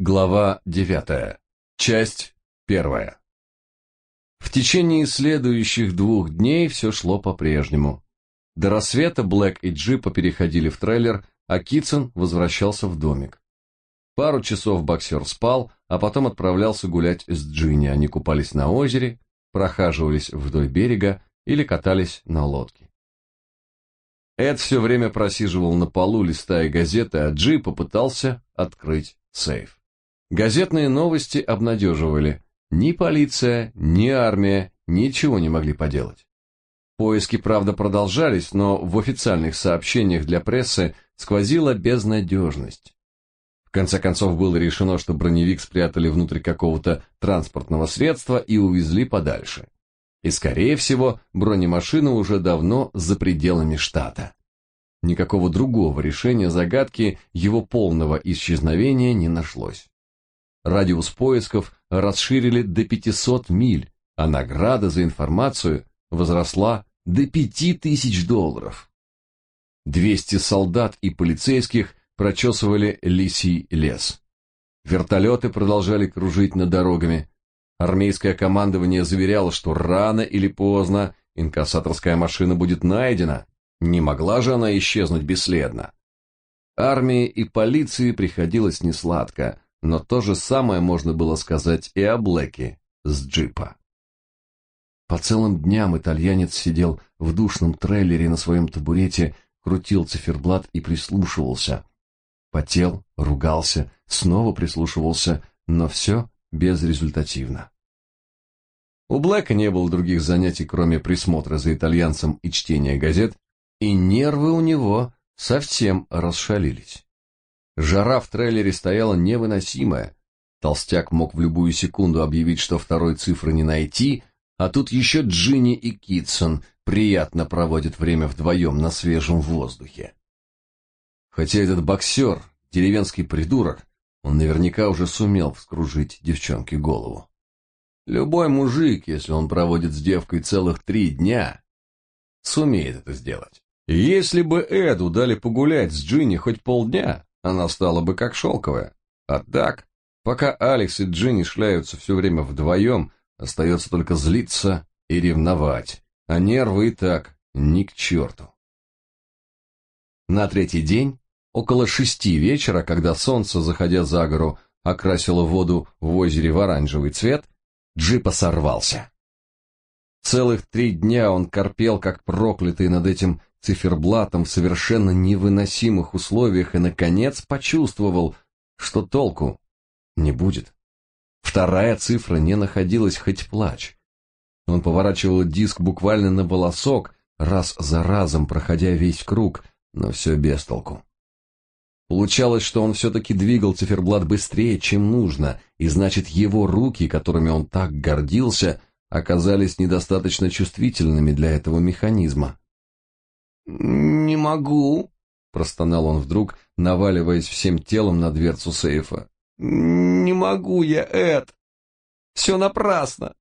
Глава 9. Часть 1. В течение следующих двух дней все шло по-прежнему. До рассвета Блэк и Джипа переходили в трейлер, а Китсон возвращался в домик. Пару часов боксер спал, а потом отправлялся гулять с Джинни. Они купались на озере, прохаживались вдоль берега или катались на лодке. Эд все время просиживал на полу, листая газеты, а Джи попытался открыть сейф. Газетные новости обнадеживали. Ни полиция, ни армия ничего не могли поделать. Поиски, правда, продолжались, но в официальных сообщениях для прессы сквозила безнадежность. В конце концов было решено, что броневик спрятали внутрь какого-то транспортного средства и увезли подальше. И, скорее всего, бронемашина уже давно за пределами штата. Никакого другого решения загадки его полного исчезновения не нашлось. Радиус поисков расширили до 500 миль, а награда за информацию возросла до 5000 долларов. 200 солдат и полицейских прочесывали лисий лес. Вертолеты продолжали кружить над дорогами. Армейское командование заверяло, что рано или поздно инкассаторская машина будет найдена. Не могла же она исчезнуть бесследно. Армии и полиции приходилось несладко, но то же самое можно было сказать и о Блэке с джипа. По целым дням итальянец сидел в душном трейлере на своем табурете, крутил циферблат и прислушивался. Потел, ругался, снова прислушивался, но все безрезультативно. У Блэка не было других занятий, кроме присмотра за итальянцем и чтения газет, и нервы у него совсем расшалились. Жара в трейлере стояла невыносимая. Толстяк мог в любую секунду объявить, что второй цифры не найти, а тут еще Джинни и Китсон приятно проводят время вдвоем на свежем воздухе. Хотя этот боксер, деревенский придурок, он наверняка уже сумел вскружить девчонке голову. Любой мужик, если он проводит с девкой целых три дня, сумеет это сделать. Если бы Эду дали погулять с Джинни хоть полдня, она стала бы как шелковая. А так, пока Алекс и Джинни шляются все время вдвоем, остается только злиться и ревновать, а нервы и так ни к черту. На третий день, около шести вечера, когда солнце, заходя за гору, окрасило воду в озере в оранжевый цвет, джипа сорвался. Целых три дня он корпел, как проклятый над этим циферблатом в совершенно невыносимых условиях и, наконец, почувствовал, что толку не будет. Вторая цифра не находилась хоть плачь. Он поворачивал диск буквально на волосок, раз за разом проходя весь круг, но все без толку. Получалось, что он все-таки двигал циферблат быстрее, чем нужно, и значит, его руки, которыми он так гордился, оказались недостаточно чувствительными для этого механизма. «Не могу», — простонал он вдруг, наваливаясь всем телом на дверцу сейфа. «Не могу я, Эд! Все напрасно!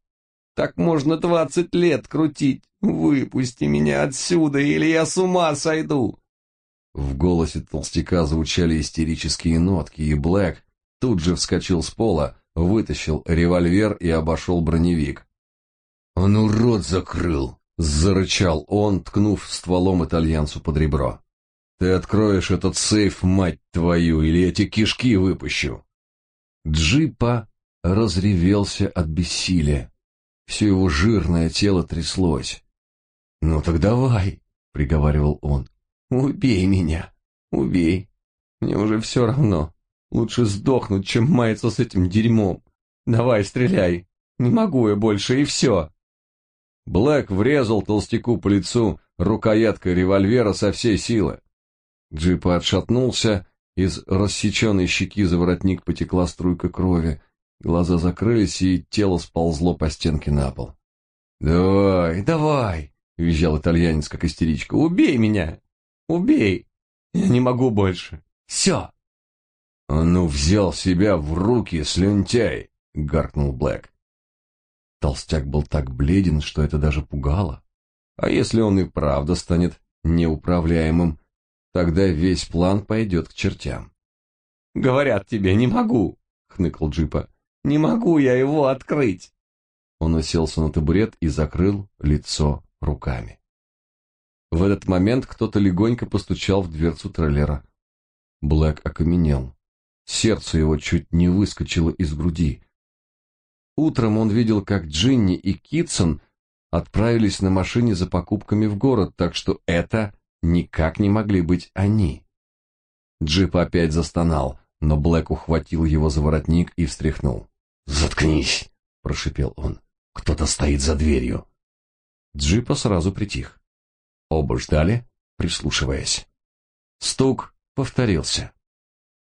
Так можно двадцать лет крутить! Выпусти меня отсюда, или я с ума сойду!» В голосе толстяка звучали истерические нотки, и Блэк тут же вскочил с пола, вытащил револьвер и обошел броневик. «Он урод закрыл!» Зарычал он, ткнув стволом итальянцу под ребро. «Ты откроешь этот сейф, мать твою, или тебе кишки выпущу!» Джипа разревелся от бессилия. Все его жирное тело тряслось. «Ну так давай!» — приговаривал он. «Убей меня! Убей! Мне уже все равно. Лучше сдохнуть, чем маяться с этим дерьмом. Давай, стреляй! Не могу я больше, и все!» Блэк врезал толстяку по лицу рукояткой револьвера со всей силы. Джипа отшатнулся, из рассеченной щеки за воротник потекла струйка крови, глаза закрылись, и тело сползло по стенке на пол. «Давай, давай!» — визжал итальянец, как истеричка. «Убей меня! Убей! Я не могу больше! Все!» «Он ну взял себя в руки, слюнтяй!» — гаркнул Блэк. Толстяк был так бледен, что это даже пугало. А если он и правда станет неуправляемым, тогда весь план пойдет к чертям. «Говорят тебе, не могу!» — хныкал Джипа. «Не могу я его открыть!» Он уселся на табурет и закрыл лицо руками. В этот момент кто-то легонько постучал в дверцу трейлера. Блэк окаменел. Сердце его чуть не выскочило из груди. Утром он видел, как Джинни и Китсон отправились на машине за покупками в город, так что это никак не могли быть они. Джип опять застонал, но Блэк ухватил его за воротник и встряхнул. «Заткнись!» — прошипел он. «Кто-то стоит за дверью!» Джипа сразу притих. Оба ждали, прислушиваясь. Стук повторился.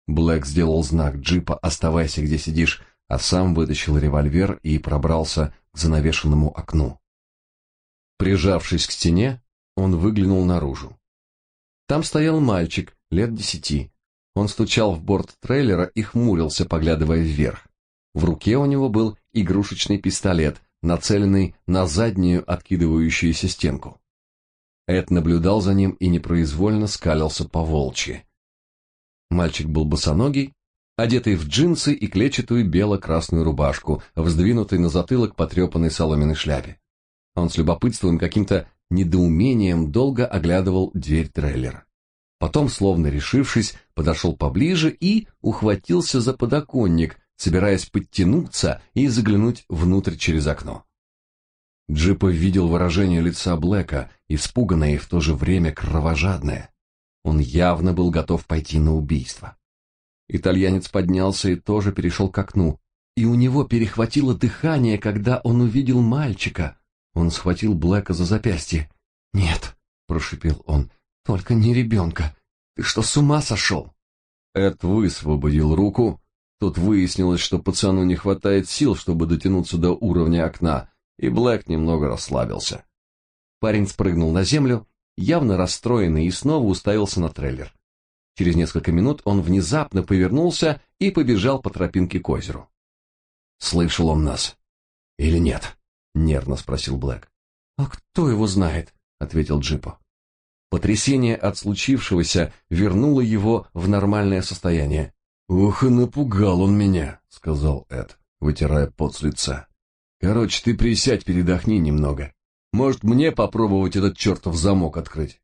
Блэк сделал знак Джипа «Оставайся, где сидишь», а сам вытащил револьвер и пробрался к занавешенному окну. Прижавшись к стене, он выглянул наружу. Там стоял мальчик, лет десяти. Он стучал в борт трейлера и хмурился, поглядывая вверх. В руке у него был игрушечный пистолет, нацеленный на заднюю откидывающуюся стенку. Эд наблюдал за ним и непроизвольно скалился по волчьи. Мальчик был босоногий, одетый в джинсы и клетчатую бело-красную рубашку, вздвинутый на затылок потрепанной соломенной шляпе. Он с любопытством каким-то недоумением долго оглядывал дверь трейлера. Потом, словно решившись, подошел поближе и ухватился за подоконник, собираясь подтянуться и заглянуть внутрь через окно. Джипа видел выражение лица Блэка, испуганное и в то же время кровожадное. Он явно был готов пойти на убийство. Итальянец поднялся и тоже перешел к окну, и у него перехватило дыхание, когда он увидел мальчика. Он схватил Блэка за запястье. «Нет», — прошипел он, — «только не ребенка. Ты что, с ума сошел?» Эд высвободил руку. Тут выяснилось, что пацану не хватает сил, чтобы дотянуться до уровня окна, и Блэк немного расслабился. Парень спрыгнул на землю, явно расстроенный, и снова уставился на трейлер. Через несколько минут он внезапно повернулся и побежал по тропинке к озеру. «Слышал он нас? Или нет?» — нервно спросил Блэк. «А кто его знает?» — ответил Джипо. Потрясение от случившегося вернуло его в нормальное состояние. «Ух, и напугал он меня», — сказал Эд, вытирая пот с лица. Короче, ты присядь, передохни немного. Может, мне попробовать этот чертов замок открыть?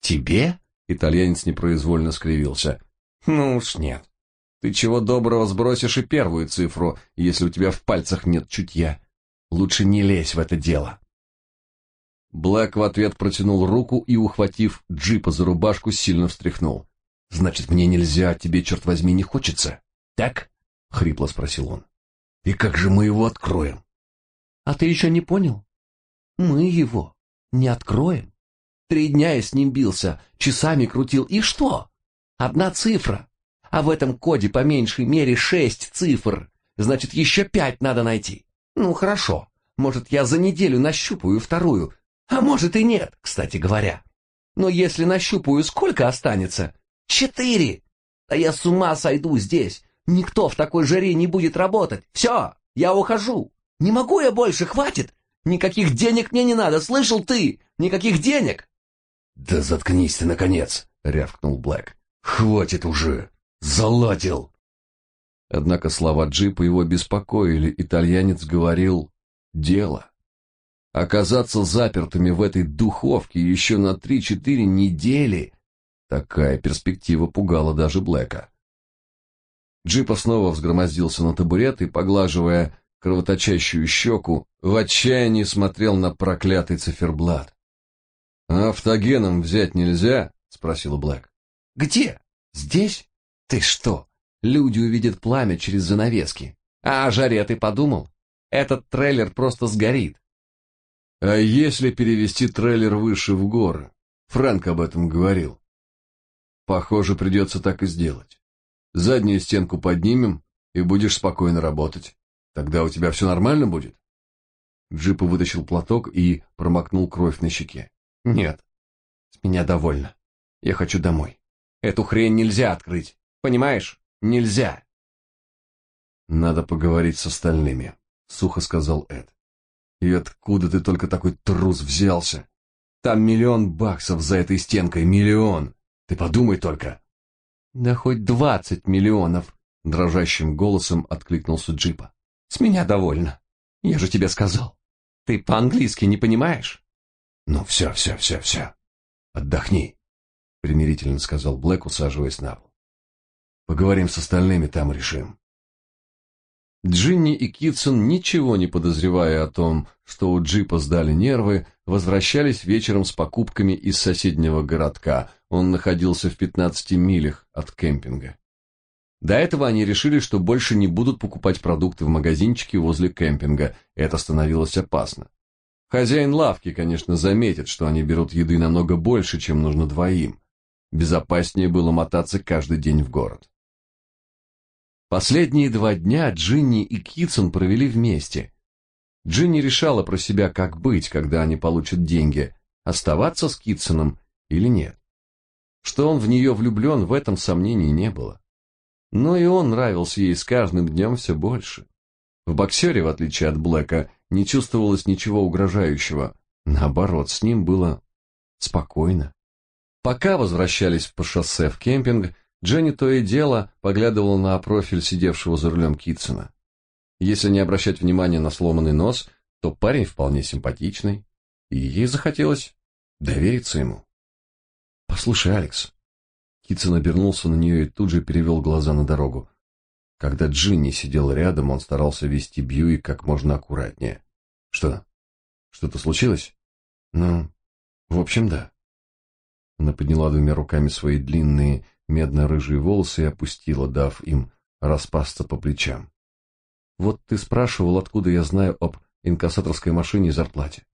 Тебе? Итальянец непроизвольно скривился. Ну уж нет. Ты чего доброго сбросишь и первую цифру, если у тебя в пальцах нет чутья. Лучше не лезь в это дело. Блэк в ответ протянул руку и, ухватив джипа за рубашку, сильно встряхнул. «Значит, мне нельзя, тебе, черт возьми, не хочется?» «Так?» — хрипло спросил он. «И как же мы его откроем?» А ты еще не понял? Мы его не откроем. Три дня я с ним бился, часами крутил, и что? Одна цифра. А в этом коде по меньшей мере шесть цифр. Значит, еще пять надо найти. Ну, хорошо. Может, я за неделю нащупаю вторую. А может и нет, кстати говоря. Но если нащупаю, сколько останется? Четыре. Да я с ума сойду здесь. Никто в такой жаре не будет работать. Все, я ухожу. Не могу я больше, хватит! Никаких денег мне не надо, слышал ты? Никаких денег!» «Да заткнись ты, наконец!» — рявкнул Блэк. «Хватит уже! Заладил!» Однако слова джипа его беспокоили. Итальянец говорил «дело». Оказаться запертыми в этой духовке еще на три-четыре недели — такая перспектива пугала даже Блэка. Джипа снова взгромоздился на табурет и, поглаживая кровоточащую щеку, в отчаянии смотрел на проклятый циферблат. «А автогеном взять нельзя?» — спросил Блэк. «Где? Здесь? Ты что? Люди увидят пламя через занавески. А о жаре ты подумал? Этот трейлер просто сгорит». «А если перевести трейлер выше в горы?» Фрэнк об этом говорил. «Похоже, придется так и сделать. Заднюю стенку поднимем, и будешь спокойно работать. Тогда у тебя все нормально будет? Джипа вытащил платок и промокнул кровь на щеке. Нет, с меня довольно. Я хочу домой. Эту хрень нельзя открыть. Понимаешь? Нельзя. Надо поговорить с остальными, сухо сказал Эд. И откуда ты только такой трус взялся? Там миллион баксов за этой стенкой, миллион. Ты подумай только. Да хоть двадцать миллионов. дрожащим голосом откликнулся Джипа. С меня довольно. Я же тебе сказал. Ты по-английски не понимаешь? Ну все, все, все, все. Отдохни, примирительно сказал Блэк, усаживаясь на пол. Поговорим с остальными, там решим. Джинни и Китсон, ничего не подозревая о том, что у джипа сдали нервы, возвращались вечером с покупками из соседнего городка. Он находился в 15 милях от кемпинга. До этого они решили, что больше не будут покупать продукты в магазинчике возле кемпинга. Это становилось опасно. Хозяин лавки, конечно, заметит, что они берут еды намного больше, чем нужно двоим. Безопаснее было мотаться каждый день в город. Последние два дня Джинни и Китсон провели вместе. Джинни решала про себя, как быть, когда они получат деньги, оставаться с Китсоном или нет. Что он в нее влюблен, в этом сомнений не было. Но и он нравился ей с каждым днем все больше. В боксере, в отличие от Блэка, не чувствовалось ничего угрожающего. Наоборот, с ним было спокойно. Пока возвращались по шоссе в кемпинг, Дженни то и дело поглядывала на профиль сидевшего за рулем Китсона. Если не обращать внимания на сломанный нос, то парень вполне симпатичный, и ей захотелось довериться ему. «Послушай, Алекс». Китсон обернулся на нее и тут же перевел глаза на дорогу. Когда Джинни сидел рядом, он старался вести Бьюик как можно аккуратнее. «Что? Что-то случилось?» «Ну, в общем, да». Она подняла двумя руками свои длинные медно-рыжие волосы и опустила, дав им распасться по плечам. Вот ты спрашивал, откуда я знаю об инкассаторской машине и зарплате.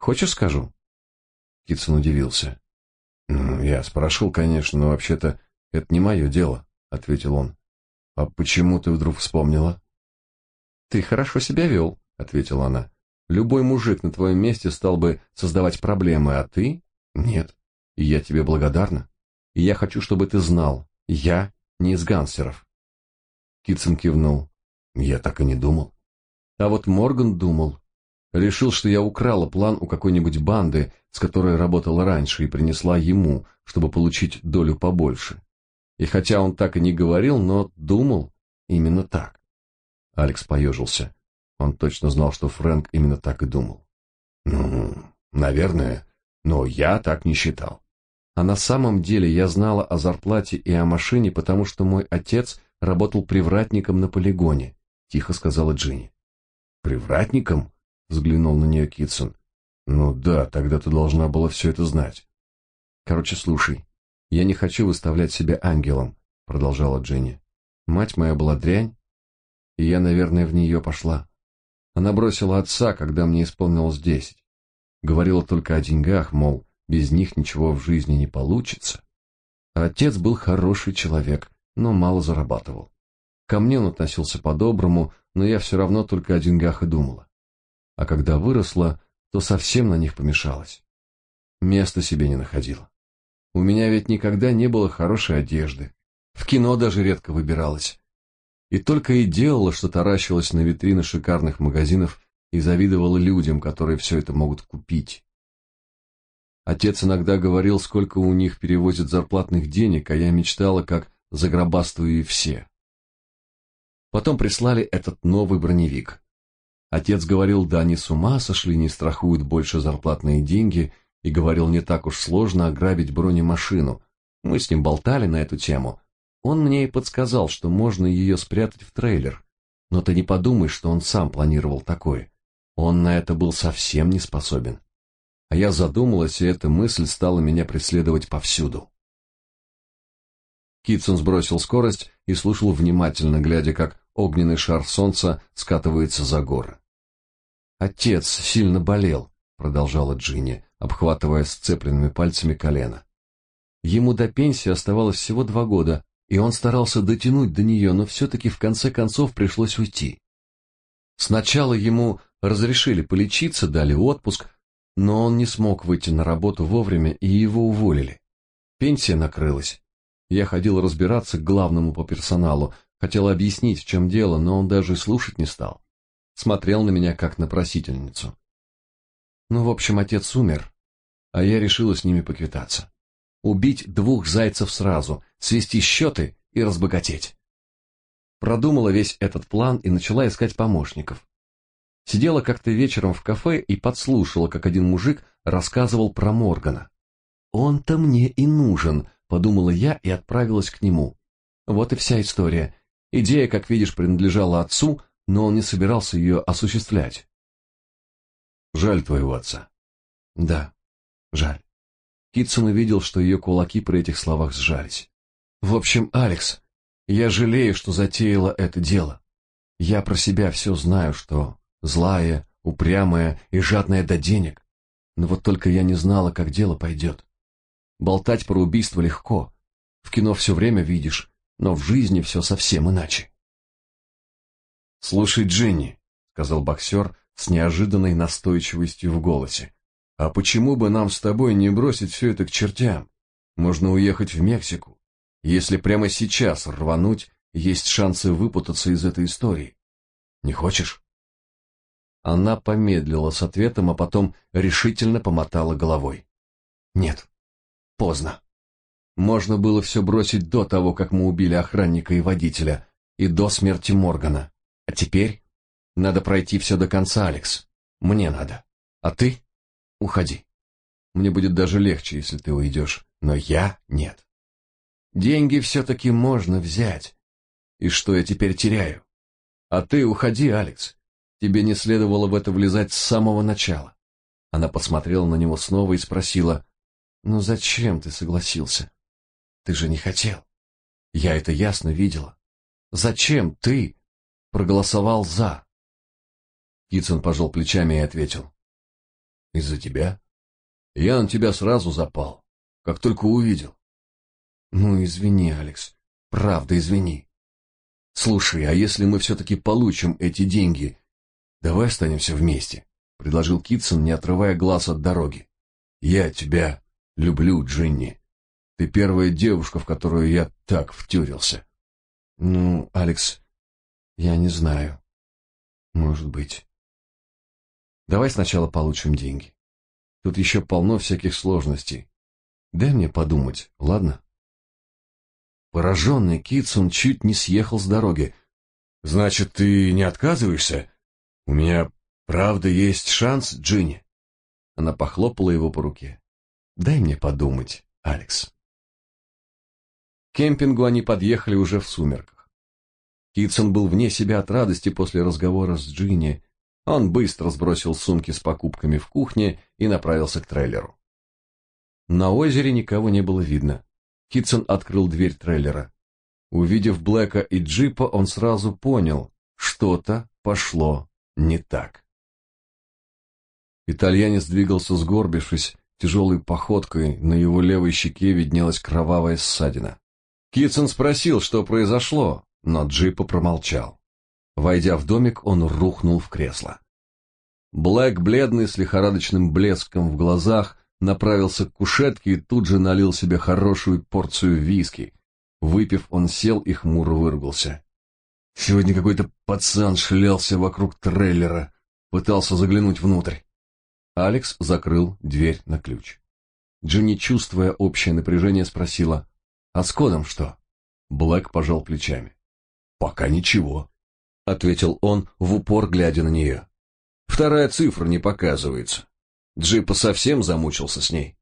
Хочешь, скажу? Китсон удивился. «Ну, я спрашивал, конечно, но вообще-то это не мое дело, ответил он. А почему ты вдруг вспомнила? Ты хорошо себя вел», — ответила она. Любой мужик на твоем месте стал бы создавать проблемы, а ты? Нет. И я тебе благодарна. И я хочу, чтобы ты знал, я не из гангстеров. Китсон кивнул. Я так и не думал. А вот Морган думал. Решил, что я украла план у какой-нибудь банды, с которой работала раньше, и принесла ему, чтобы получить долю побольше. И хотя он так и не говорил, но думал именно так. Алекс поежился. Он точно знал, что Фрэнк именно так и думал. Ну, наверное, но я так не считал. А на самом деле я знала о зарплате и о машине, потому что мой отец работал привратником на полигоне, тихо сказала Джинни. Привратником? взглянул на нее Китсон. Ну да, тогда ты должна была все это знать. Короче, слушай. Я не хочу выставлять себя ангелом, продолжала Джинни. Мать моя была дрянь, и я, наверное, в нее пошла. Она бросила отца, когда мне исполнилось десять. Говорила только о деньгах, мол, без них ничего в жизни не получится. Отец был хороший человек, но мало зарабатывал. Ко мне он относился по-доброму, но я все равно только о деньгах и думала. А когда выросла, то совсем на них помешалась. Места себе не находила. У меня ведь никогда не было хорошей одежды. В кино даже редко выбиралась. И только и делала, что таращилась на витрины шикарных магазинов и завидовала людям, которые все это могут купить. Отец иногда говорил, сколько у них перевозят зарплатных денег, а я мечтала, как загробастую и все. Потом прислали этот новый броневик. Отец говорил, да они с ума сошли, не страхуют больше зарплатные деньги, и говорил, не так уж сложно ограбить бронемашину. Мы с ним болтали на эту тему. Он мне и подсказал, что можно ее спрятать в трейлер. Но ты не подумай, что он сам планировал такое. Он на это был совсем не способен. А я задумалась, и эта мысль стала меня преследовать повсюду. Китсон сбросил скорость и слушал внимательно, глядя, как огненный шар солнца скатывается за горы. «Отец сильно болел», — продолжала Джинни, обхватывая сцепленными пальцами колено. Ему до пенсии оставалось всего два года, и он старался дотянуть до нее, но все-таки в конце концов пришлось уйти. Сначала ему разрешили полечиться, дали отпуск, но он не смог выйти на работу вовремя, и его уволили. Пенсия накрылась. Я ходил разбираться к главному по персоналу, хотел объяснить, в чем дело, но он даже слушать не стал. Смотрел на меня, как на просительницу. Ну, в общем, отец умер, а я решила с ними поквитаться. Убить двух зайцев сразу, свести счеты и разбогатеть. продумала весь этот план и начала искать помощников. Сидела как-то вечером в кафе и подслушала, как один мужик рассказывал про Моргана. «Он-то мне и нужен», — подумала я и отправилась к нему. Вот и вся история. Идея, как видишь, принадлежала отцу, но он не собирался ее осуществлять. Жаль твоего отца. Да, жаль. Китсон увидел, что ее кулаки при этих словах сжались. В общем, Алекс, я жалею, что затеяла это дело. Я про себя все знаю, что злая, упрямая и жадная до денег. Но вот только я не знала, как дело пойдет. Болтать про убийство легко. В кино все время видишь, но в жизни все совсем иначе. «Слушай, Джинни», — сказал боксер с неожиданной настойчивостью в голосе, «а почему бы нам с тобой не бросить все это к чертям? Можно уехать в Мексику. Если прямо сейчас рвануть, есть шансы выпутаться из этой истории. Не хочешь?» Она помедлила с ответом, а потом решительно помотала головой. «Нет, поздно. Можно было все бросить до того, как мы убили охранника и водителя, и до смерти Моргана. А теперь надо пройти все до конца, Алекс. Мне надо. А ты? Уходи. Мне будет даже легче, если ты уйдешь, но я нет. Деньги все-таки можно взять. И что я теперь теряю? А ты уходи, Алекс. Тебе не следовало в это влезать с самого начала. Она посмотрела на него снова и спросила, «Ну зачем ты согласился? Ты же не хотел. Я это ясно видела. Зачем ты проголосовал «за»?» Китсон пожал плечами и ответил. «Из-за тебя? Я на тебя сразу запал, как только увидел». «Ну, извини, Алекс, правда, извини. Слушай, а если мы все-таки получим эти деньги, давай останемся вместе», — предложил Китсон, не отрывая глаз от дороги. «Я тебя люблю, Джинни. Ты первая девушка, в которую я так втюрился. Ну, Алекс, я не знаю. Может быть. Давай сначала получим деньги. Тут еще полно всяких сложностей. Дай мне подумать, ладно? Пораженный Китсон чуть не съехал с дороги. Значит, ты не отказываешься? У меня правда есть шанс, Джинни. Она похлопала его по руке. Дай мне подумать, Алекс. К кемпингу они подъехали уже в сумерках. Китсон был вне себя от радости после разговора с Джинни. Он быстро сбросил сумки с покупками в кухне и направился к трейлеру. На озере никого не было видно. Китсон открыл дверь трейлера. Увидев Блэка и джипа, он сразу понял, что-то пошло не так. Итальянец двигался сгорбившись, тяжелой походкой, на его левой щеке виднелась кровавая ссадина. Китсон спросил, что произошло, но Джипа промолчал. Войдя в домик, он рухнул в кресло. Блэк, бледный, с лихорадочным блеском в глазах, направился к кушетке и тут же налил себе хорошую порцию виски. Выпив, он сел и хмуро выругался. Сегодня какой-то пацан шлялся вокруг трейлера, пытался заглянуть внутрь. Алекс закрыл дверь на ключ. Джинни, чувствуя общее напряжение, спросила, «А с кодом что?» Блэк пожал плечами. «Пока ничего», — ответил он, в упор глядя на нее. «Вторая цифра не показывается. Джипа совсем замучился с ней».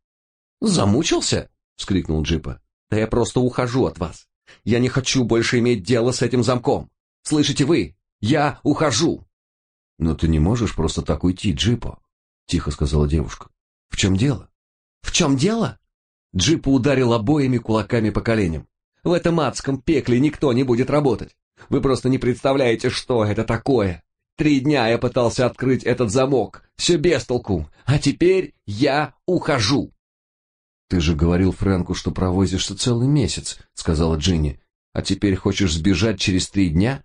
«Замучился?» — вскрикнул Джипа. «Да я просто ухожу от вас. Я не хочу больше иметь дело с этим замком. Слышите вы? Я ухожу!» «Но ты не можешь просто так уйти, Джипа», — тихо сказала девушка. «В чем дело?» «В чем дело?» Джипа ударил обоими кулаками по коленям. В этом адском пекле никто не будет работать. Вы просто не представляете, что это такое. Три дня я пытался открыть этот замок. Все без толку. А теперь я ухожу. Ты же говорил Фрэнку, что провозишься целый месяц, сказала Джинни. А теперь хочешь сбежать через три дня?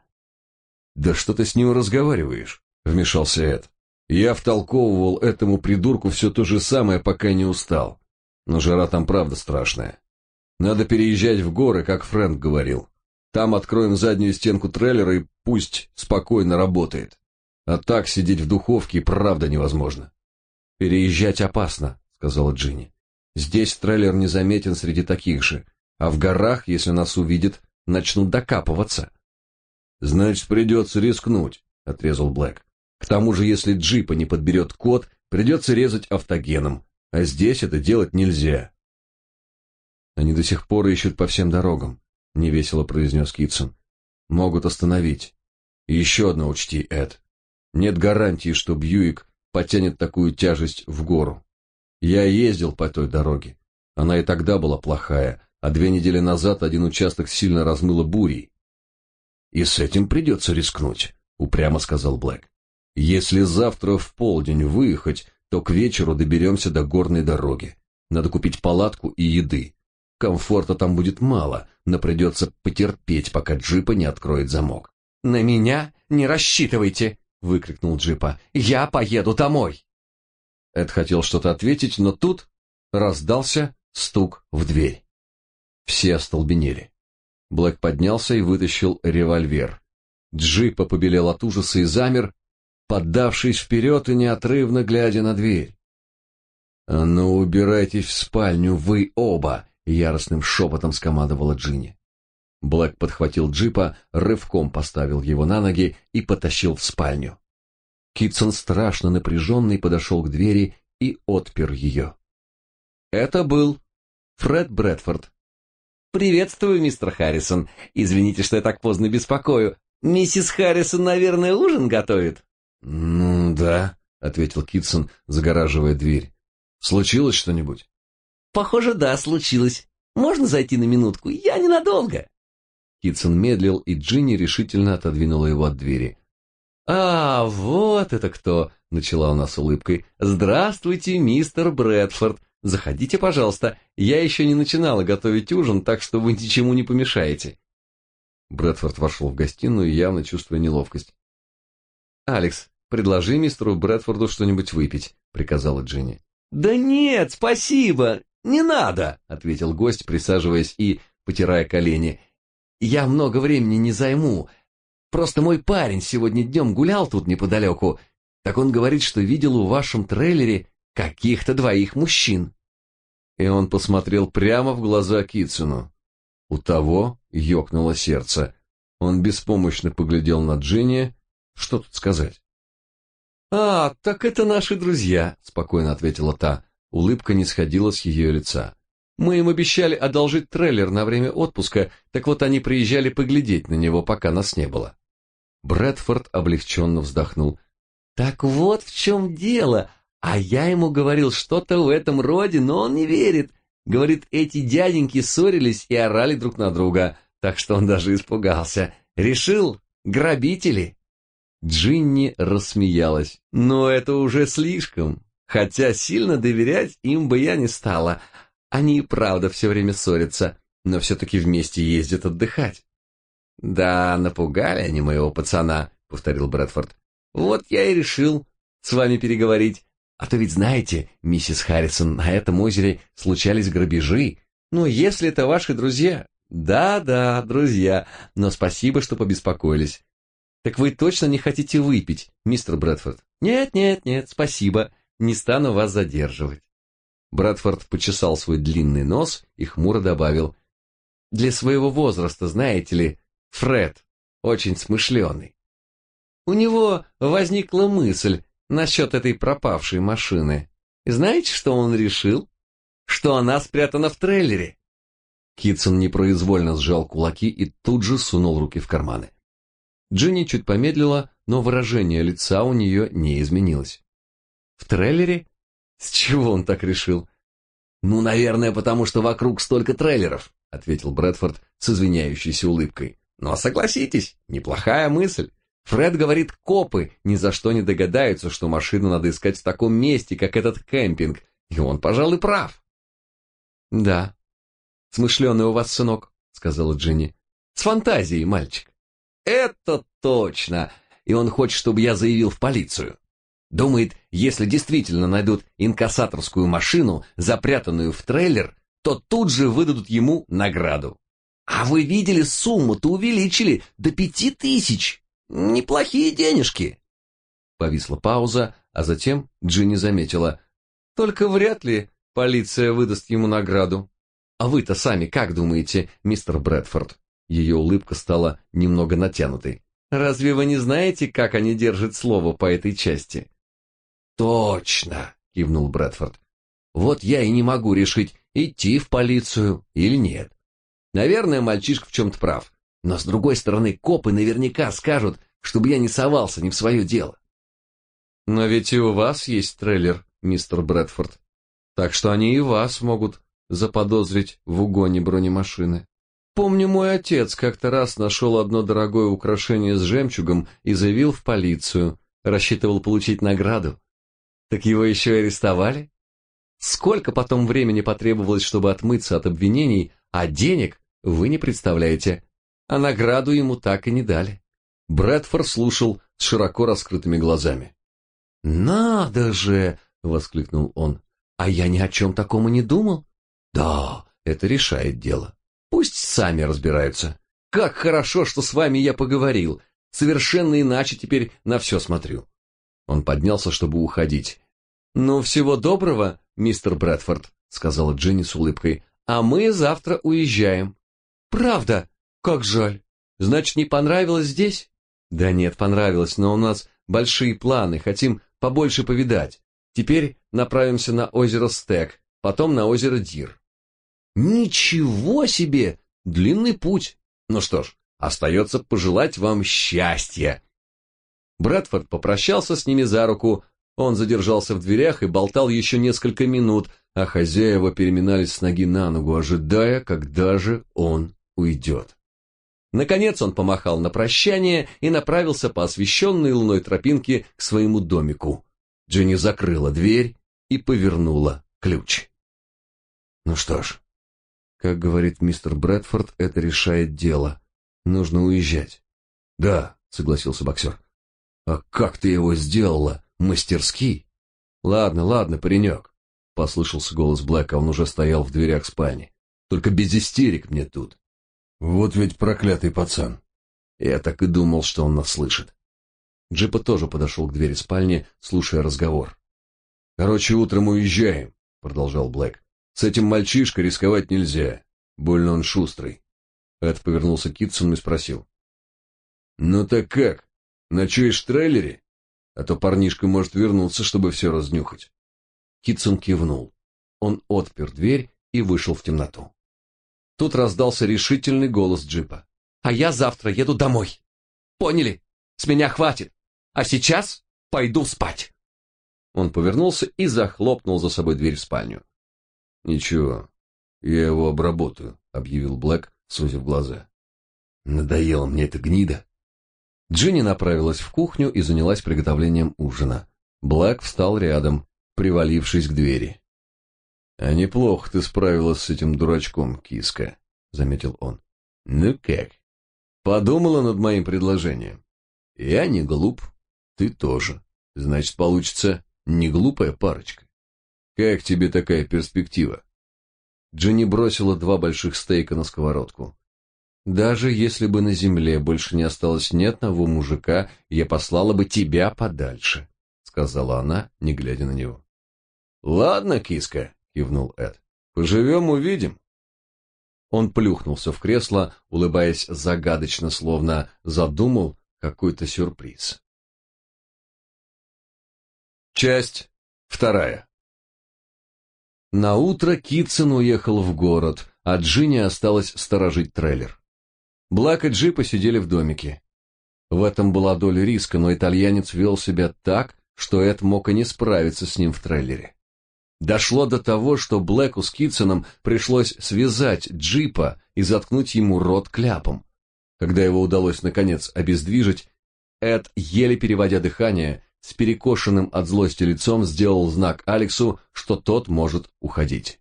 Да что ты с ним разговариваешь? Вмешался Эд. Я втолковывал этому придурку все то же самое, пока не устал. Но жара там правда страшная. Надо переезжать в горы, как Фрэнк говорил. Там откроем заднюю стенку трейлера и пусть спокойно работает. А так сидеть в духовке правда невозможно. Переезжать опасно, сказала Джинни. Здесь трейлер незаметен среди таких же, а в горах, если нас увидят, начнут докапываться. Значит, придется рискнуть, отрезал Блэк. К тому же, если джипа не подберет код, придется резать автогеном, а здесь это делать нельзя. Они до сих пор ищут по всем дорогам, невесело произнес Китсон. Могут остановить. Еще одно учти, Эд. Нет гарантии, что Бьюик потянет такую тяжесть в гору. Я ездил по той дороге. Она и тогда была плохая, а две недели назад один участок сильно размыло бурей. И с этим придется рискнуть, упрямо сказал Блэк. Если завтра в полдень выехать, то к вечеру доберемся до горной дороги. Надо купить палатку и еды. Комфорта там будет мало, но придется потерпеть, пока джипа не откроет замок. «На меня не рассчитывайте!» — выкрикнул джипа. «Я поеду домой!» Эд хотел что-то ответить, но тут раздался стук в дверь. Все остолбенели. Блэк поднялся и вытащил револьвер. Джипа побелел от ужаса и замер, поддавшись вперед и неотрывно глядя на дверь. «А ну, убирайтесь в спальню, вы оба!» — яростным шепотом скомандовала Джинни. Блэк подхватил джипа, рывком поставил его на ноги и потащил в спальню. Китсон, страшно напряженный, подошел к двери и отпер ее. Это был Фред Брэдфорд, «Приветствую, мистер Харрисон. Извините, что я так поздно беспокою. Миссис Харрисон, наверное, ужин готовит?» «Ну, да», — ответил Китсон, загораживая дверь. «Случилось что-нибудь?» «Похоже, да, случилось. Можно зайти на минутку? Я ненадолго». Китсон медлил, и Джинни решительно отодвинула его от двери. «А, вот это кто!» — начала она с улыбкой. «Здравствуйте, мистер Брэдфорд. Заходите, пожалуйста. Я еще не начинала готовить ужин, так что вы ничему не помешаете. Брэдфорд вошел в гостиную, явно чувствуя неловкость. «Алекс, предложи мистеру Брэдфорду что-нибудь выпить», — приказала Джинни. «Да нет, спасибо, не надо», — ответил гость, присаживаясь и потирая колени. «Я много времени не займу. Просто мой парень сегодня днем гулял тут неподалеку. Так он говорит, что видел у вашем трейлере каких-то двоих мужчин. И он посмотрел прямо в глаза Китсуну. У того ёкнуло сердце. Он беспомощно поглядел на Джинни. Что тут сказать? «А, так это наши друзья», — спокойно ответила та. Улыбка не сходила с ее лица. «Мы им обещали одолжить трейлер на время отпуска, так вот они приезжали поглядеть на него, пока нас не было». Брэдфорд облегченно вздохнул. «Так вот в чем дело. А я ему говорил что-то в этом роде, но он не верит. Говорит, эти дяденьки ссорились и орали друг на друга, так что он даже испугался. Решил, грабители. Джинни рассмеялась. Но это уже слишком. Хотя сильно доверять им бы я не стала. Они и правда все время ссорятся, но все-таки вместе ездят отдыхать. «Да, напугали они моего пацана», — повторил Брэдфорд. «Вот я и решил с вами переговорить. А то ведь знаете, миссис Харрисон, на этом озере случались грабежи. Ну, если это ваши друзья. Да-да, друзья, но спасибо, что побеспокоились. Так вы точно не хотите выпить, мистер Брэдфорд? Нет, нет, нет, спасибо. Не стану вас задерживать. Брэдфорд почесал свой длинный нос и хмуро добавил. Для своего возраста, знаете ли, Фред очень смышленый. У него возникла мысль, насчет этой пропавшей машины. Знаете, что он решил? Что она спрятана в трейлере. Китсон непроизвольно сжал кулаки и тут же сунул руки в карманы. Джинни чуть помедлила, но выражение лица у нее не изменилось. В трейлере? С чего он так решил? Ну, наверное, потому что вокруг столько трейлеров, ответил Брэдфорд с извиняющейся улыбкой. Но согласитесь, неплохая мысль. Фред говорит, копы ни за что не догадаются, что машину надо искать в таком месте, как этот кемпинг, и он, пожалуй, прав. Да, смышленый у вас сынок, сказала Джинни. С фантазией, мальчик. Это точно, и он хочет, чтобы я заявил в полицию. Думает, если действительно найдут инкассаторскую машину, запрятанную в трейлер, то тут же выдадут ему награду. А вы видели, сумму-то увеличили до пяти тысяч. Неплохие денежки. Повисла пауза, а затем Джинни заметила. Только вряд ли полиция выдаст ему награду. А вы-то сами как думаете, мистер Брэдфорд? Ее улыбка стала немного натянутой. Разве вы не знаете, как они держат слово по этой части? Точно, кивнул Брэдфорд. Вот я и не могу решить, идти в полицию или нет. Наверное, мальчишка в чем-то прав. Но с другой стороны, копы наверняка скажут, чтобы я не совался не в свое дело. Но ведь и у вас есть трейлер, мистер Брэдфорд. Так что они и вас могут заподозрить в угоне бронемашины. Помню, мой отец как-то раз нашел одно дорогое украшение с жемчугом и заявил в полицию. Рассчитывал получить награду. Так его еще и арестовали? Сколько потом времени потребовалось, чтобы отмыться от обвинений, а денег вы не представляете. А награду ему так и не дали. Брэдфорд слушал с широко раскрытыми глазами. «Надо же!» — воскликнул он. «А я ни о чем таком и не думал. Да, это решает дело. Пусть сами разбираются. Как хорошо, что с вами я поговорил. Совершенно иначе теперь на все смотрю». Он поднялся, чтобы уходить. «Ну, всего доброго, мистер Брэдфорд», — сказала Дженни с улыбкой. «А мы завтра уезжаем». «Правда? Как жаль. Значит, не понравилось здесь?» «Да нет, понравилось, но у нас большие планы, хотим побольше повидать. Теперь направимся на озеро Стек, потом на озеро Дир. Ничего себе! Длинный путь. Ну что ж, остается пожелать вам счастья. Брэдфорд попрощался с ними за руку, он задержался в дверях и болтал еще несколько минут, а хозяева переминались с ноги на ногу, ожидая, когда же он уйдет. Наконец он помахал на прощание и направился по освещенной луной тропинке к своему домику. Дженни закрыла дверь и повернула ключ. Ну что ж, как говорит мистер Брэдфорд, это решает дело. Нужно уезжать. Да, согласился боксер. А как ты его сделала? Мастерски? Ладно, ладно, паренек. Послышался голос Блэка, он уже стоял в дверях спальни. Только без истерик мне тут. Вот ведь проклятый пацан. Я так и думал, что он нас слышит. Джипа тоже подошел к двери спальни, слушая разговор. «Короче, утром уезжаем», — продолжал Блэк. «С этим мальчишкой рисковать нельзя. Больно он шустрый». Эд повернулся к Китсону и спросил. «Ну так как? Ночуешь в трейлере? А то парнишка может вернуться, чтобы все разнюхать». Китсон кивнул. Он отпер дверь и вышел в темноту. Тут раздался решительный голос джипа. «А я завтра еду домой. Поняли? С меня хватит. А сейчас пойду спать». Он повернулся и захлопнул за собой дверь в спальню. «Ничего, я его обработаю», — объявил Блэк, сузив глаза. «Надоело мне эта гнида». Джинни направилась в кухню и занялась приготовлением ужина. Блэк встал рядом, привалившись к двери. А неплохо ты справилась с этим дурачком, киска, заметил он. Ну как? Подумала над моим предложением. Я не глуп, ты тоже. Значит, получится не глупая парочка. Как тебе такая перспектива? Дженни бросила два больших стейка на сковородку. Даже если бы на земле больше не осталось ни одного мужика, я послала бы тебя подальше, сказала она, не глядя на него. Ладно, киска, кивнул Эд. Поживем, увидим. Он плюхнулся в кресло, улыбаясь загадочно, словно задумал какой-то сюрприз. Часть вторая. На утро Китсон уехал в город, а Джинни осталась сторожить трейлер. Блак и Джи посидели в домике. В этом была доля риска, но итальянец вел себя так, что Эд мог и не справиться с ним в трейлере. Дошло до того, что Блэку с Китсоном пришлось связать джипа и заткнуть ему рот кляпом. Когда его удалось наконец обездвижить, Эд, еле переводя дыхание, с перекошенным от злости лицом сделал знак Алексу, что тот может уходить.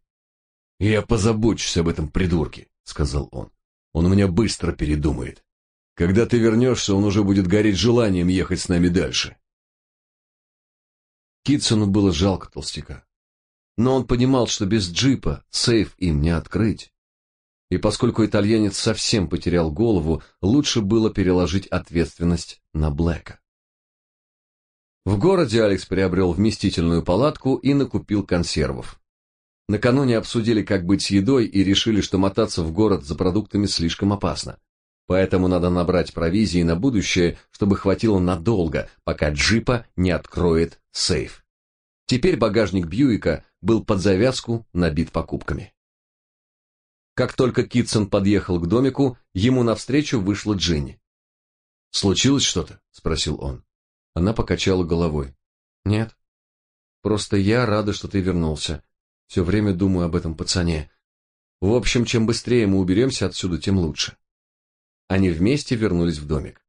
«Я позабочусь об этом придурке», — сказал он. «Он у меня быстро передумает. Когда ты вернешься, он уже будет гореть желанием ехать с нами дальше». Китсону было жалко толстяка но он понимал, что без джипа сейф им не открыть. И поскольку итальянец совсем потерял голову, лучше было переложить ответственность на Блэка. В городе Алекс приобрел вместительную палатку и накупил консервов. Накануне обсудили, как быть с едой, и решили, что мотаться в город за продуктами слишком опасно. Поэтому надо набрать провизии на будущее, чтобы хватило надолго, пока джипа не откроет сейф. Теперь багажник Бьюика был под завязку набит покупками. Как только Китсон подъехал к домику, ему навстречу вышла Джинни. «Случилось что-то?» — спросил он. Она покачала головой. «Нет. Просто я рада, что ты вернулся. Все время думаю об этом пацане. В общем, чем быстрее мы уберемся отсюда, тем лучше». Они вместе вернулись в домик.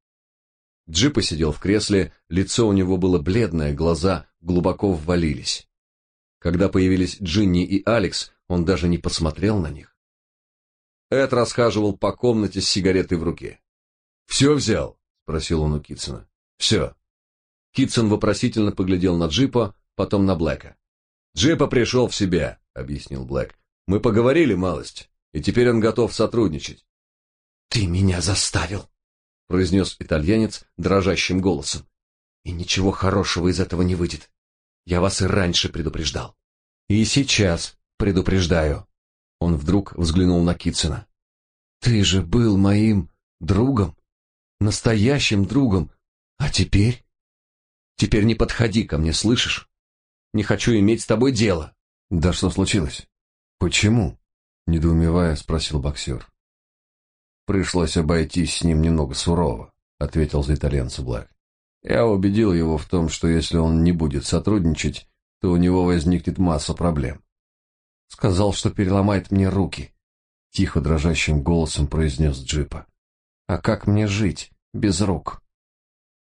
Джип сидел в кресле, лицо у него было бледное, глаза глубоко ввалились. Когда появились Джинни и Алекс, он даже не посмотрел на них. Эд расхаживал по комнате с сигаретой в руке. «Все взял?» — спросил он у Китсона. «Все». Китсон вопросительно поглядел на Джипа, потом на Блэка. «Джипа пришел в себя», — объяснил Блэк. «Мы поговорили малость, и теперь он готов сотрудничать». «Ты меня заставил», — произнес итальянец дрожащим голосом. «И ничего хорошего из этого не выйдет. Я вас и раньше предупреждал. И сейчас предупреждаю». Он вдруг взглянул на Китсона. «Ты же был моим другом, настоящим другом, а теперь...» «Теперь не подходи ко мне, слышишь? Не хочу иметь с тобой дело». «Да что случилось? Почему?» — недоумевая спросил боксер. «Пришлось обойтись с ним немного сурово», — ответил за итальянца Блэк. «Я убедил его в том, что если он не будет сотрудничать, то у него возникнет масса проблем. Сказал, что переломает мне руки. Тихо дрожащим голосом произнес Джипа. А как мне жить без рук?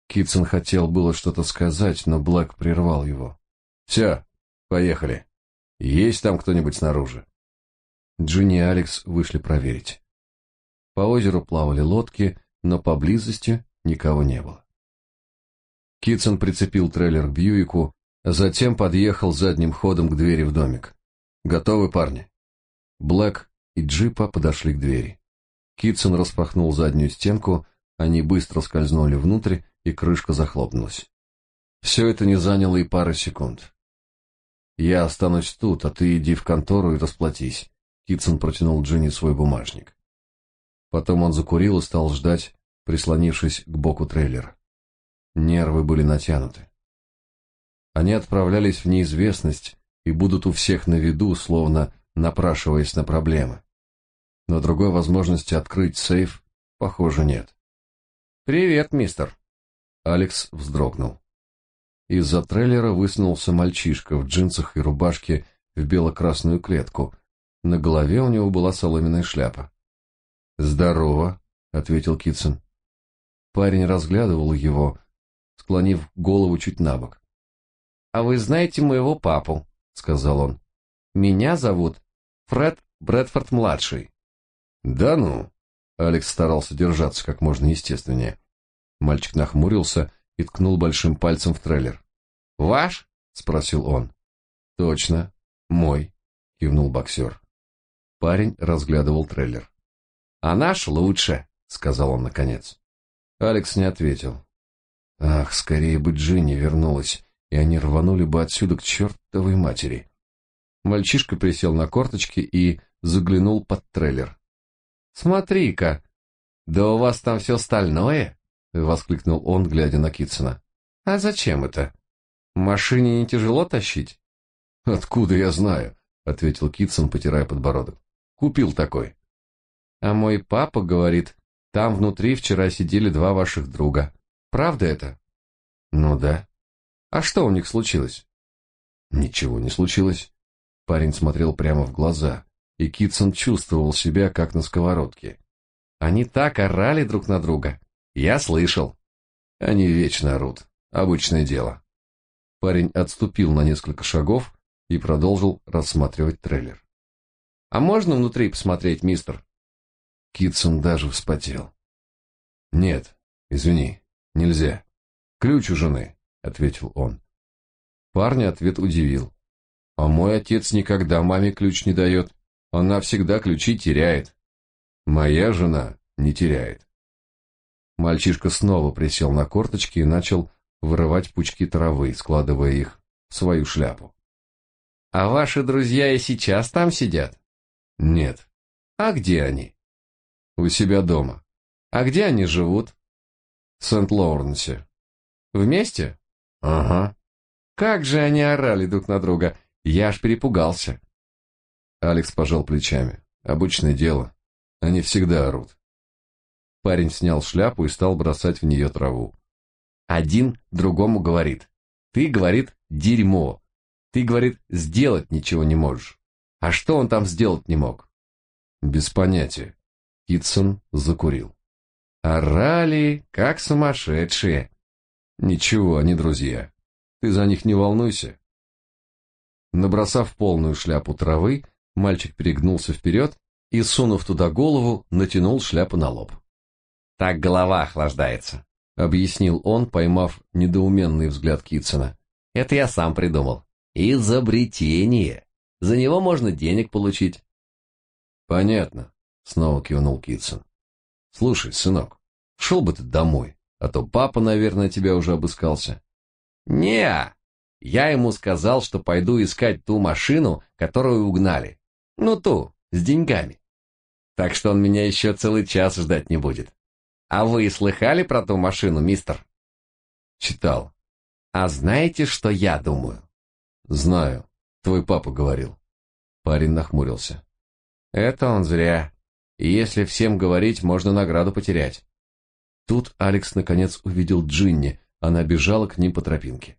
Китсон хотел было что-то сказать, но Блэк прервал его. «Все, поехали. Есть там кто-нибудь снаружи?» Джинни и Алекс вышли проверить. По озеру плавали лодки, но поблизости никого не было. Китсон прицепил трейлер к Бьюику, затем подъехал задним ходом к двери в домик. Готовы, парни? Блэк и Джипа подошли к двери. Китсон распахнул заднюю стенку, они быстро скользнули внутрь, и крышка захлопнулась. Все это не заняло и пары секунд. «Я останусь тут, а ты иди в контору и расплатись», — Китсон протянул Джинни свой бумажник. Потом он закурил и стал ждать, прислонившись к боку трейлера. Нервы были натянуты. Они отправлялись в неизвестность, и будут у всех на виду, словно напрашиваясь на проблемы. Но другой возможности открыть сейф, похоже, нет. «Привет, мистер!» Алекс вздрогнул. Из-за трейлера высунулся мальчишка в джинсах и рубашке в бело-красную клетку. На голове у него была соломенная шляпа. «Здорово», — ответил Китсон. Парень разглядывал его, склонив голову чуть набок. «А вы знаете моего папу?» сказал он. Меня зовут Фред Брэдфорд-младший. Да ну. Алекс старался держаться как можно естественнее. Мальчик нахмурился и ткнул большим пальцем в трейлер. Ваш? спросил он. Точно, мой, кивнул боксер. Парень разглядывал трейлер. А наш лучше, сказал он наконец. Алекс не ответил. Ах, скорее бы Джинни вернулась и они рванули бы отсюда к чертовой матери. Мальчишка присел на корточки и заглянул под трейлер. «Смотри-ка! Да у вас там все стальное!» — воскликнул он, глядя на Китсона. «А зачем это? Машине не тяжело тащить?» «Откуда я знаю?» — ответил Китсон, потирая подбородок. «Купил такой». «А мой папа говорит, там внутри вчера сидели два ваших друга. Правда это?» «Ну да», а что у них случилось? Ничего не случилось. Парень смотрел прямо в глаза, и Китсон чувствовал себя как на сковородке. Они так орали друг на друга. Я слышал. Они вечно орут. Обычное дело. Парень отступил на несколько шагов и продолжил рассматривать трейлер. А можно внутри посмотреть, мистер? Китсон даже вспотел. Нет, извини, нельзя. Ключ у жены ответил он. Парня ответ удивил. А мой отец никогда маме ключ не дает. Она всегда ключи теряет. Моя жена не теряет. Мальчишка снова присел на корточки и начал вырывать пучки травы, складывая их в свою шляпу. А ваши друзья и сейчас там сидят? Нет. А где они? У себя дома. А где они живут? В Сент-Лоуренсе. Вместе? Ага. Как же они орали друг на друга. Я аж перепугался. Алекс пожал плечами. Обычное дело. Они всегда орут. Парень снял шляпу и стал бросать в нее траву. Один другому говорит. Ты, говорит, дерьмо. Ты, говорит, сделать ничего не можешь. А что он там сделать не мог? Без понятия. Китсон закурил. Орали, как сумасшедшие. Ничего, они друзья. Ты за них не волнуйся. Набросав полную шляпу травы, мальчик перегнулся вперед и, сунув туда голову, натянул шляпу на лоб. Так голова охлаждается, объяснил он, поймав недоуменный взгляд Китсона. Это я сам придумал. Изобретение. За него можно денег получить. Понятно, снова кивнул Китсон. Слушай, сынок, шел бы ты домой, а то папа, наверное, тебя уже обыскался. Не, я ему сказал, что пойду искать ту машину, которую угнали. Ну ту, с деньгами. Так что он меня еще целый час ждать не будет. А вы слыхали про ту машину, мистер? Читал. А знаете, что я думаю? Знаю. Твой папа говорил. Парень нахмурился. Это он зря. если всем говорить, можно награду потерять. Тут Алекс наконец увидел Джинни. Она бежала к ним по тропинке.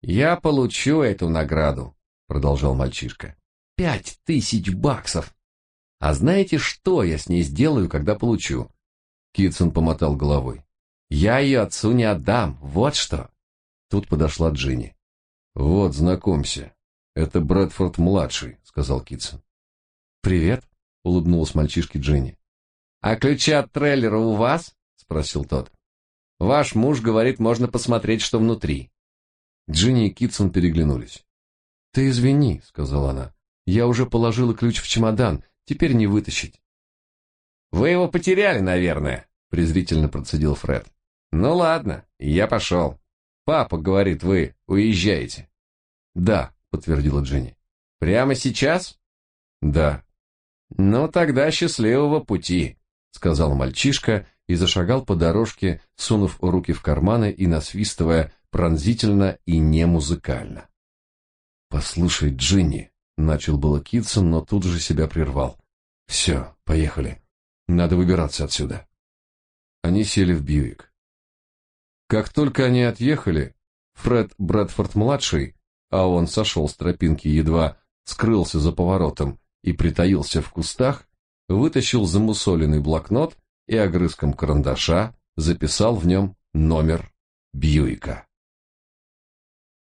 «Я получу эту награду», — продолжал мальчишка. «Пять тысяч баксов! А знаете, что я с ней сделаю, когда получу?» Китсон помотал головой. «Я ее отцу не отдам, вот что!» Тут подошла Джинни. «Вот, знакомься. Это Брэдфорд-младший», — сказал Китсон. «Привет», — улыбнулась мальчишке Джинни. «А ключи от трейлера у вас?» — спросил тот. «Ваш муж говорит, можно посмотреть, что внутри». Джинни и Китсон переглянулись. «Ты извини», — сказала она. «Я уже положила ключ в чемодан, теперь не вытащить». «Вы его потеряли, наверное», — презрительно процедил Фред. «Ну ладно, я пошел. Папа говорит, вы уезжаете». «Да», — подтвердила Джинни. «Прямо сейчас?» «Да». «Ну тогда счастливого пути», — сказал мальчишка и зашагал по дорожке, сунув руки в карманы и насвистывая пронзительно и не музыкально. «Послушай, Джинни», — начал было Китсон, но тут же себя прервал. «Все, поехали. Надо выбираться отсюда». Они сели в Бьюик. Как только они отъехали, Фред Брэдфорд-младший, а он сошел с тропинки едва скрылся за поворотом и притаился в кустах, вытащил замусоленный блокнот и огрызком карандаша записал в нем номер Бьюика.